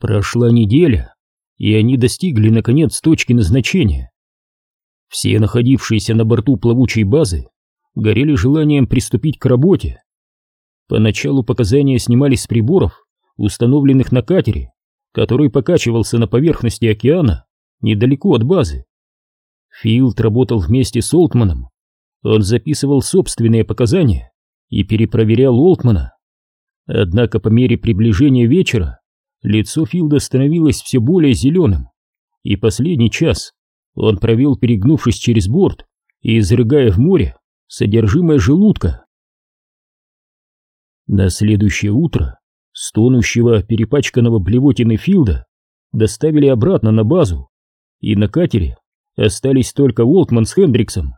Прошла неделя, и они достигли, наконец, точки назначения. Все находившиеся на борту плавучей базы горели желанием приступить к работе. Поначалу показания снимались с приборов, установленных на катере, который покачивался на поверхности океана недалеко от базы. Филд работал вместе с Олтманом. Он записывал собственные показания и перепроверял Олтмана. Однако по мере приближения вечера лицо Филда становилось все более зеленым, и последний час он провел, перегнувшись через борт и изрыгая в море содержимое желудка. На следующее утро стонущего, перепачканного блевотины Филда доставили обратно на базу, и на катере остались только Уолтман с Хендриксом.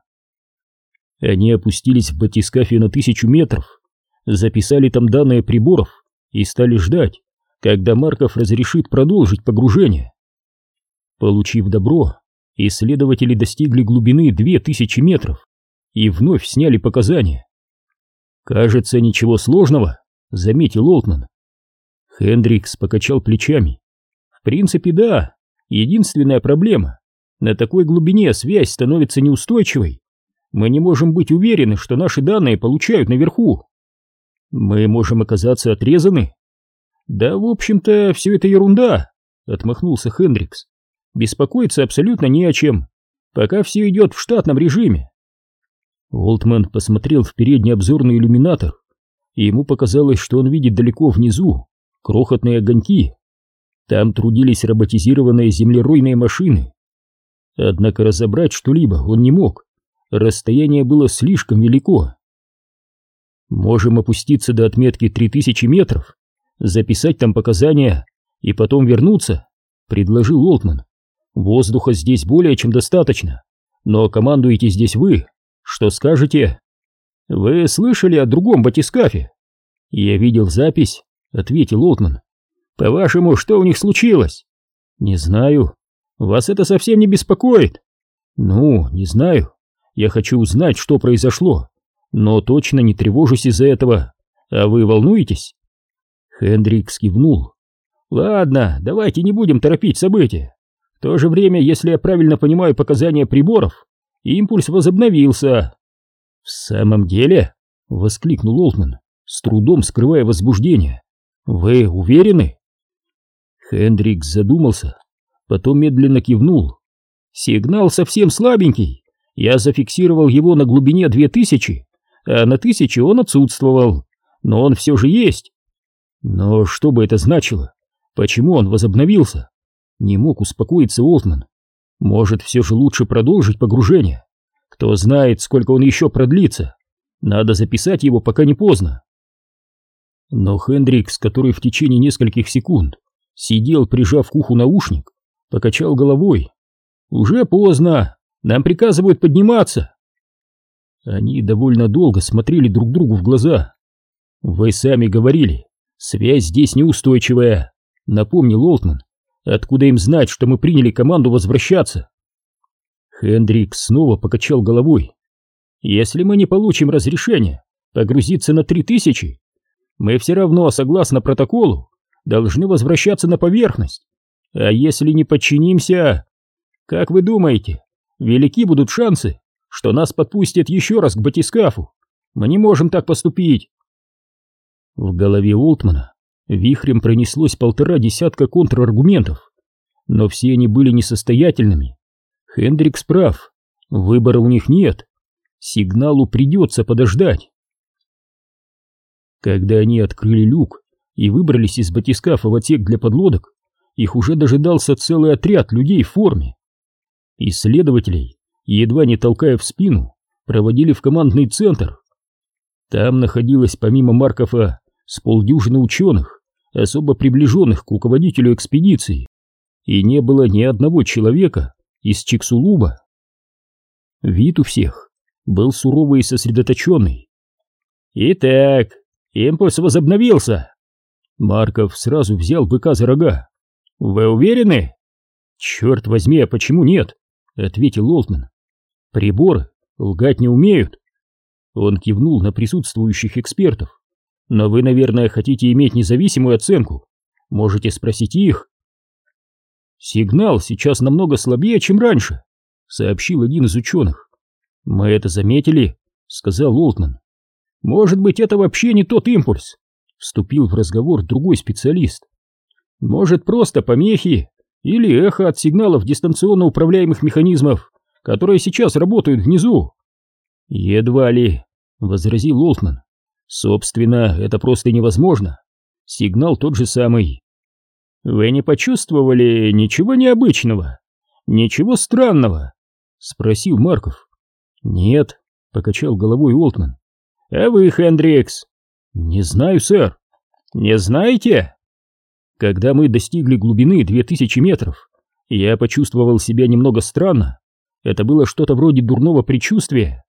Они опустились в батискафе на тысячу метров, записали там данные приборов и стали ждать, когда Марков разрешит продолжить погружение. Получив добро, исследователи достигли глубины 2000 метров и вновь сняли показания. «Кажется, ничего сложного», — заметил Олтман. Хендрикс покачал плечами. «В принципе, да. Единственная проблема. На такой глубине связь становится неустойчивой. Мы не можем быть уверены, что наши данные получают наверху. Мы можем оказаться отрезаны «Да, в общем-то, все это ерунда», — отмахнулся Хендрикс. «Беспокоиться абсолютно не о чем, пока все идет в штатном режиме». Олтман посмотрел в передний обзорный иллюминатор, и ему показалось, что он видит далеко внизу крохотные огоньки. Там трудились роботизированные землеройные машины. Однако разобрать что-либо он не мог, расстояние было слишком велико. «Можем опуститься до отметки 3000 метров», записать там показания и потом вернуться, предложил Олтман. Воздуха здесь более чем достаточно, но командуете здесь вы. Что скажете? Вы слышали о другом батискафе? Я видел запись, ответил Олтман. По-вашему, что у них случилось? Не знаю. Вас это совсем не беспокоит? Ну, не знаю. Я хочу узнать, что произошло, но точно не тревожусь из-за этого. А вы волнуетесь? Хендрикс кивнул. «Ладно, давайте не будем торопить события. В то же время, если я правильно понимаю показания приборов, импульс возобновился». «В самом деле?» — воскликнул Олтман, с трудом скрывая возбуждение. «Вы уверены?» Хендрикс задумался, потом медленно кивнул. «Сигнал совсем слабенький. Я зафиксировал его на глубине две тысячи, а на тысяче он отсутствовал. Но он все же есть. Но что бы это значило? Почему он возобновился? Не мог успокоиться Олтман. Может, все же лучше продолжить погружение? Кто знает, сколько он еще продлится. Надо записать его, пока не поздно. Но Хендрикс, который в течение нескольких секунд сидел, прижав к уху наушник, покачал головой. «Уже поздно! Нам приказывают подниматься!» Они довольно долго смотрели друг другу в глаза. «Вы сами говорили, «Связь здесь неустойчивая», — напомнил Олтман. «Откуда им знать, что мы приняли команду возвращаться?» Хендрик снова покачал головой. «Если мы не получим разрешения погрузиться на три тысячи, мы все равно, согласно протоколу, должны возвращаться на поверхность. А если не подчинимся, как вы думаете, велики будут шансы, что нас подпустят еще раз к батискафу? Мы не можем так поступить. В голове Олтмана вихрем пронеслось полтора десятка контраргументов, но все они были несостоятельными. Хендрикс прав, выбора у них нет, сигналу придется подождать. Когда они открыли люк и выбрались из батискафа в отсек для подлодок, их уже дожидался целый отряд людей в форме. Исследователей, едва не толкая в спину, проводили в командный центр. Там находилось помимо Маркова с полдюжины ученых, особо приближенных к руководителю экспедиции, и не было ни одного человека из Чиксулуба. Вид у всех был суровый и сосредоточенный. «Итак, импульс возобновился!» Марков сразу взял быка за рога. «Вы уверены?» «Черт возьми, а почему нет?» — ответил Олтман. «Приборы лгать не умеют». Он кивнул на присутствующих экспертов. Но вы, наверное, хотите иметь независимую оценку. Можете спросить их. Сигнал сейчас намного слабее, чем раньше, сообщил один из ученых. Мы это заметили, сказал Олтман. Может быть, это вообще не тот импульс, вступил в разговор другой специалист. Может, просто помехи или эхо от сигналов дистанционно управляемых механизмов, которые сейчас работают внизу. Едва ли, возразил Олтман. Собственно, это просто невозможно. Сигнал тот же самый. Вы не почувствовали ничего необычного? Ничего странного? Спросил Марков. Нет, покачал головой Олтман. А вы, Хендрикс? Не знаю, сэр. Не знаете? Когда мы достигли глубины 2000 метров, я почувствовал себя немного странно. Это было что-то вроде дурного предчувствия.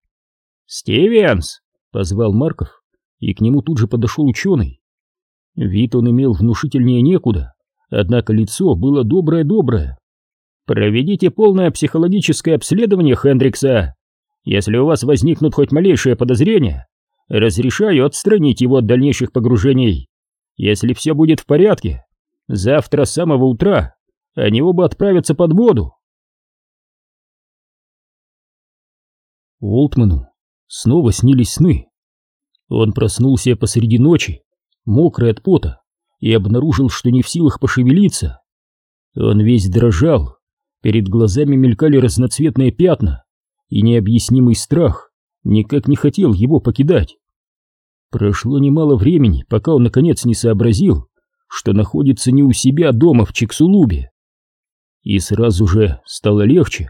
«Стивенс!» — позвал Марков, и к нему тут же подошел ученый. Вид он имел внушительнее некуда, однако лицо было доброе-доброе. «Проведите полное психологическое обследование Хендрикса. Если у вас возникнут хоть малейшие подозрения, разрешаю отстранить его от дальнейших погружений. Если все будет в порядке, завтра с самого утра они оба отправятся под воду». Уолтману снова снились сны. Он проснулся посреди ночи, мокрый от пота, и обнаружил, что не в силах пошевелиться. Он весь дрожал, перед глазами мелькали разноцветные пятна, и необъяснимый страх никак не хотел его покидать. Прошло немало времени, пока он наконец не сообразил, что находится не у себя дома в Чиксулубе. И сразу же стало легче.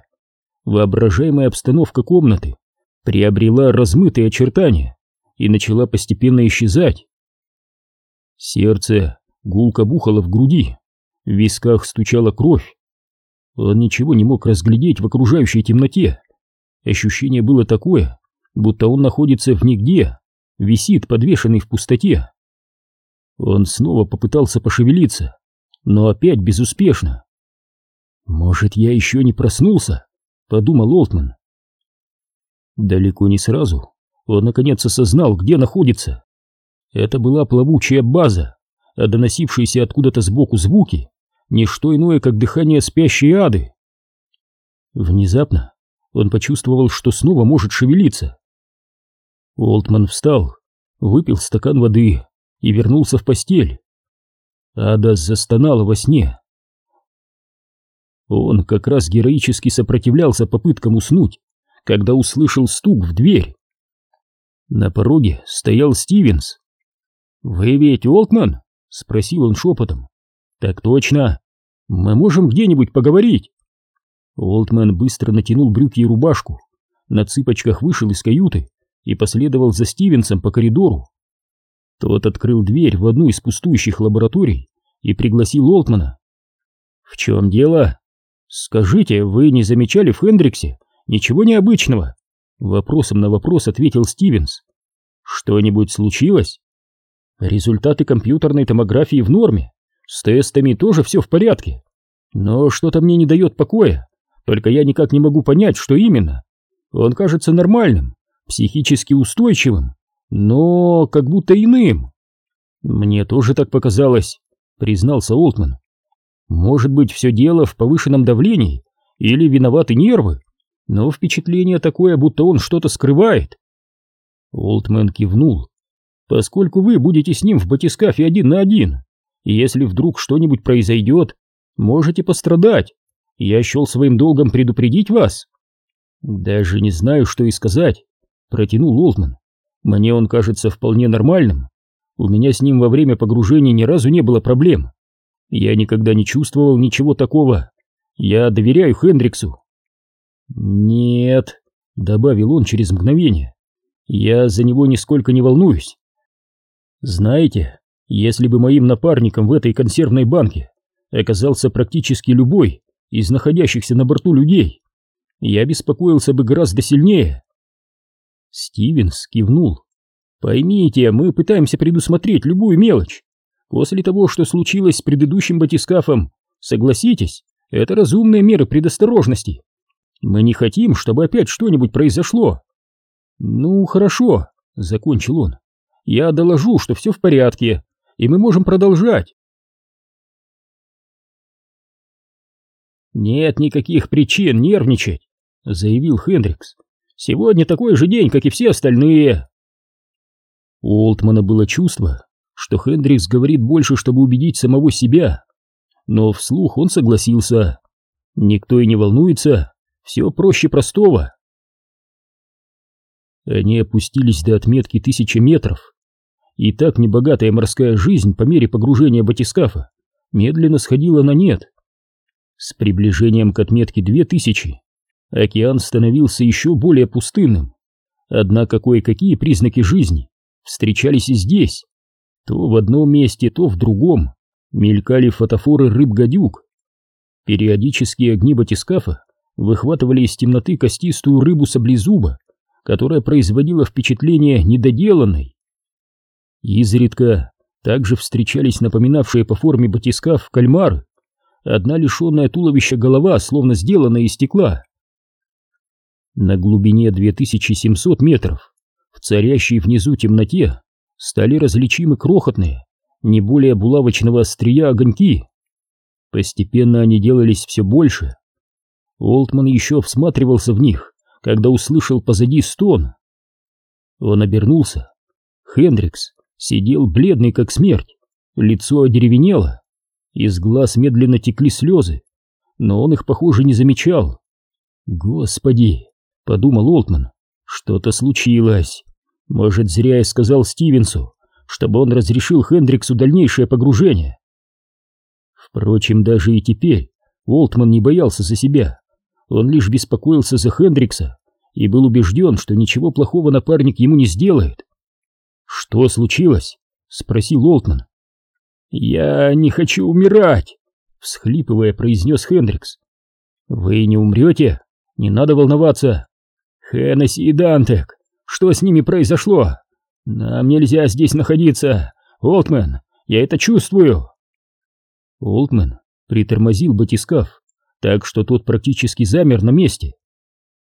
Воображаемая обстановка комнаты приобрела размытые очертания и начала постепенно исчезать. Сердце гулко бухало в груди, в висках стучала кровь. Он ничего не мог разглядеть в окружающей темноте. Ощущение было такое, будто он находится в нигде, висит подвешенный в пустоте. Он снова попытался пошевелиться, но опять безуспешно. «Может, я еще не проснулся?» — подумал Олтман. Далеко не сразу он наконец осознал, где находится. Это была плавучая база, а доносившиеся откуда-то сбоку звуки — не что иное, как дыхание спящей ады. Внезапно он почувствовал, что снова может шевелиться. Олтман встал, выпил стакан воды и вернулся в постель. Ада застонала во сне. Он как раз героически сопротивлялся попыткам уснуть, когда услышал стук в дверь. На пороге стоял Стивенс. «Вы ведь Олтман?» — спросил он шепотом. «Так точно. Мы можем где-нибудь поговорить?» Олтман быстро натянул брюки и рубашку, на цыпочках вышел из каюты и последовал за Стивенсом по коридору. Тот открыл дверь в одну из пустующих лабораторий и пригласил Олтмана. «В чем дело? Скажите, вы не замечали в Хендриксе Ничего необычного. Вопросом на вопрос ответил Стивенс. Что-нибудь случилось? Результаты компьютерной томографии в норме. С тестами тоже все в порядке. Но что-то мне не дает покоя. Только я никак не могу понять, что именно. Он кажется нормальным, психически устойчивым, но как будто иным. Мне тоже так показалось, признался Олтман. Может быть, все дело в повышенном давлении или виноваты нервы? Но впечатление такое, будто он что-то скрывает. Олдмен кивнул. Поскольку вы будете с ним в батискафе один на один, и если вдруг что-нибудь произойдет, можете пострадать. Я счел своим долгом предупредить вас. Даже не знаю, что и сказать, протянул Олдман. Мне он кажется вполне нормальным. У меня с ним во время погружения ни разу не было проблем. Я никогда не чувствовал ничего такого. Я доверяю Хендриксу. «Нет», — добавил он через мгновение, — «я за него нисколько не волнуюсь. Знаете, если бы моим напарником в этой консервной банке оказался практически любой из находящихся на борту людей, я беспокоился бы гораздо сильнее». Стивенс кивнул. «Поймите, мы пытаемся предусмотреть любую мелочь. После того, что случилось с предыдущим батискафом, согласитесь, это разумные меры предосторожности. Мы не хотим, чтобы опять что-нибудь произошло. Ну, хорошо, закончил он. Я доложу, что все в порядке, и мы можем продолжать. «Нет никаких причин нервничать», — заявил Хендрикс. «Сегодня такой же день, как и все остальные». У Олтмана было чувство, что Хендрикс говорит больше, чтобы убедить самого себя. Но вслух он согласился. Никто и не волнуется, все проще простого. Они опустились до отметки тысячи метров. И так небогатая морская жизнь по мере погружения батискафа медленно сходила на нет. С приближением к отметке две тысячи океан становился еще более пустынным. Однако кое-какие признаки жизни встречались и здесь. То в одном месте, то в другом мелькали фотофоры рыб-гадюк. Периодически огни батискафа выхватывали из темноты костистую рыбу саблезуба, которая производила впечатление недоделанной. Изредка также встречались напоминавшие по форме батискаф кальмары, одна лишенная туловища голова, словно сделанная из стекла. На глубине 2700 метров, в царящей внизу темноте, стали различимы крохотные, не более булавочного острия огоньки. Постепенно они делались все больше. Олтман еще всматривался в них, когда услышал позади стон. Он обернулся. Хендрикс сидел бледный как смерть, лицо одеревенело, из глаз медленно текли слезы, но он их, похоже, не замечал. «Господи!» — подумал Олтман. «Что-то случилось. Может, зря я сказал Стивенсу, чтобы он разрешил Хендриксу дальнейшее погружение». Впрочем, даже и теперь Олтман не боялся за себя. Он лишь беспокоился за Хендрикса и был убежден, что ничего плохого напарник ему не сделает. «Что случилось?» — спросил Олтман. «Я не хочу умирать!» — всхлипывая, произнес Хендрикс. «Вы не умрете? Не надо волноваться. Хеннесси и Дантек, что с ними произошло? Нам нельзя здесь находиться. Олтмен, я это чувствую!» Олтмен притормозил батискаф, так что тот практически замер на месте.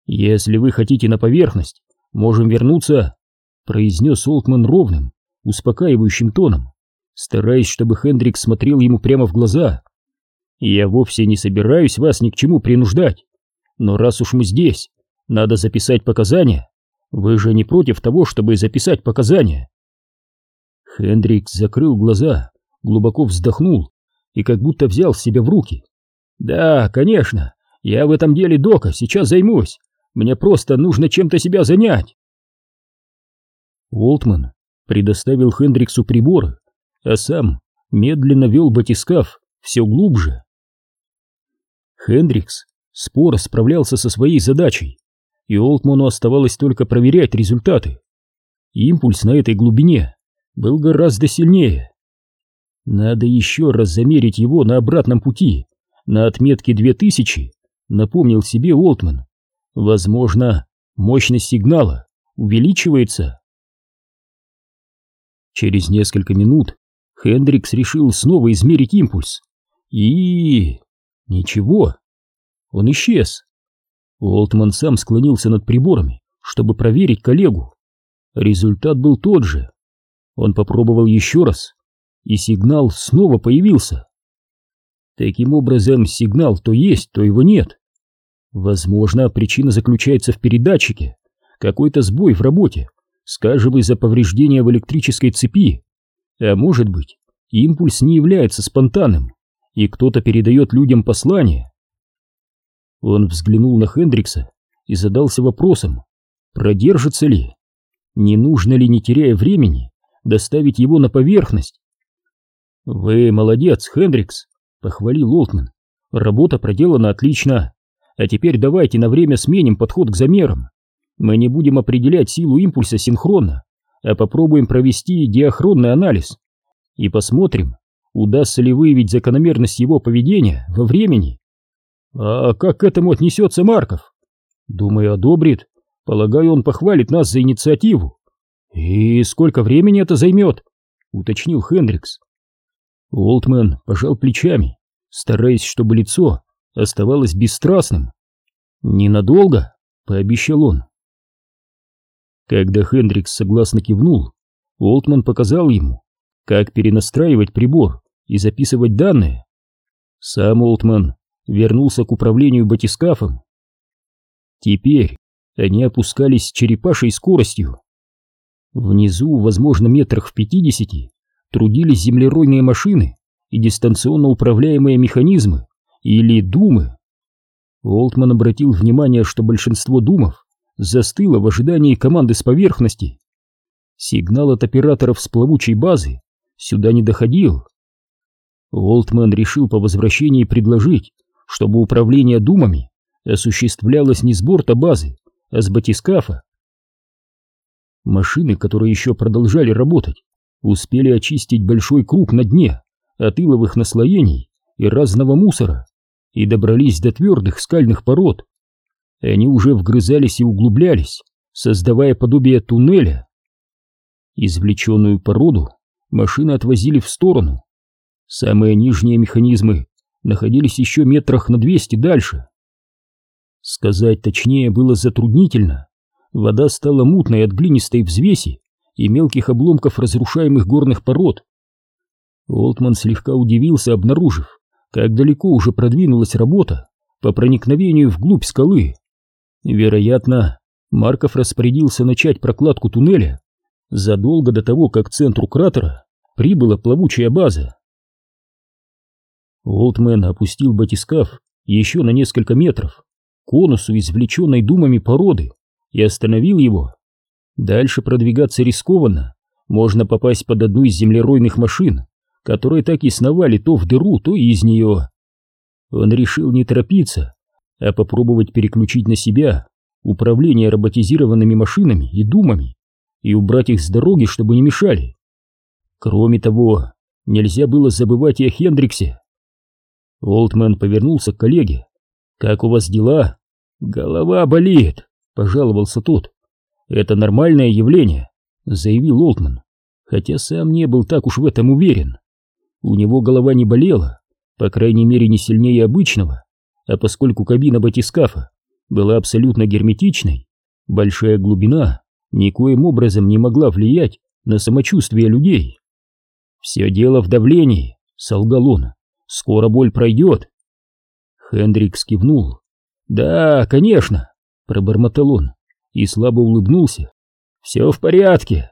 «Если вы хотите на поверхность, можем вернуться», — произнес Олтман ровным, успокаивающим тоном стараясь, чтобы Хендрик смотрел ему прямо в глаза. «Я вовсе не собираюсь вас ни к чему принуждать, но раз уж мы здесь, надо записать показания. Вы же не против того, чтобы записать показания?» Хендрик закрыл глаза, глубоко вздохнул и как будто взял себя в руки. «Да, конечно, я в этом деле дока, сейчас займусь. Мне просто нужно чем-то себя занять». Уолтман предоставил Хендриксу приборы, а сам медленно вел батискаф все глубже. Хендрикс споро справлялся со своей задачей, и Олтману оставалось только проверять результаты. Импульс на этой глубине был гораздо сильнее. Надо еще раз замерить его на обратном пути, на отметке 2000, напомнил себе Олтман. Возможно, мощность сигнала увеличивается. Через несколько минут Хендрикс решил снова измерить импульс. И... ничего. Он исчез. Уолтман сам склонился над приборами, чтобы проверить коллегу. Результат был тот же. Он попробовал еще раз, и сигнал снова появился. Таким образом, сигнал то есть, то его нет. Возможно, причина заключается в передатчике, какой-то сбой в работе, скажем, из-за повреждения в электрической цепи. А может быть, импульс не является спонтанным, и кто-то передает людям послание. Он взглянул на Хендрикса и задался вопросом, продержится ли, не нужно ли, не теряя времени, доставить его на поверхность. «Вы молодец, Хендрикс», — похвалил Олтман. «Работа проделана отлично. А теперь давайте на время сменим подход к замерам. Мы не будем определять силу импульса синхронно, а попробуем провести диахронный анализ и посмотрим, удастся ли выявить закономерность его поведения во времени. А как к этому отнесется Марков? Думаю, одобрит. Полагаю, он похвалит нас за инициативу. И сколько времени это займет? Уточнил Хендрикс. Олтман пожал плечами, стараясь, чтобы лицо оставалось бесстрастным. «Ненадолго», — пообещал он. Когда Хендрикс согласно кивнул, Олтман показал ему, как перенастраивать прибор и записывать данные. Сам Олтман вернулся к управлению батискафом. Теперь они опускались с черепашей скоростью. Внизу, возможно, метрах в пятидесяти, трудились землеройные машины и дистанционно управляемые механизмы, или думы. Олтман обратил внимание, что большинство думов застыло в ожидании команды с поверхности. Сигнал от операторов с плавучей базы сюда не доходил. Олтман решил по возвращении предложить, чтобы управление думами осуществлялось не с борта базы, а с батискафа. Машины, которые еще продолжали работать, успели очистить большой круг на дне от иловых наслоений и разного мусора и добрались до твердых скальных пород. Они уже вгрызались и углублялись, создавая подобие туннеля. Извлеченную породу машины отвозили в сторону. Самые нижние механизмы находились еще метрах на двести дальше. Сказать точнее было затруднительно. Вода стала мутной от глинистой взвеси и мелких обломков разрушаемых горных пород. Олтман слегка удивился, обнаружив, как далеко уже продвинулась работа по проникновению вглубь скалы. Вероятно, Марков распорядился начать прокладку туннеля задолго до того, как к центру кратера прибыла плавучая база. Олтмен опустил батискаф еще на несколько метров к конусу, извлеченной думами породы, и остановил его. Дальше продвигаться рискованно, можно попасть под одну из землеройных машин, которые так и сновали то в дыру, то и из нее. Он решил не торопиться, а попробовать переключить на себя управление роботизированными машинами и думами и убрать их с дороги, чтобы не мешали. Кроме того, нельзя было забывать и о Хендриксе. Олдмен повернулся к коллеге. «Как у вас дела?» «Голова болит», — пожаловался тот. «Это нормальное явление», — заявил Олдман, хотя сам не был так уж в этом уверен. У него голова не болела, по крайней мере не сильнее обычного, а поскольку кабина батискафа была абсолютно герметичной, большая глубина никоим образом не могла влиять на самочувствие людей. «Все дело в давлении», — солгал он, — «скоро боль пройдет». Хендрикс кивнул. «Да, конечно», — пробормотал он и слабо улыбнулся. «Все в порядке,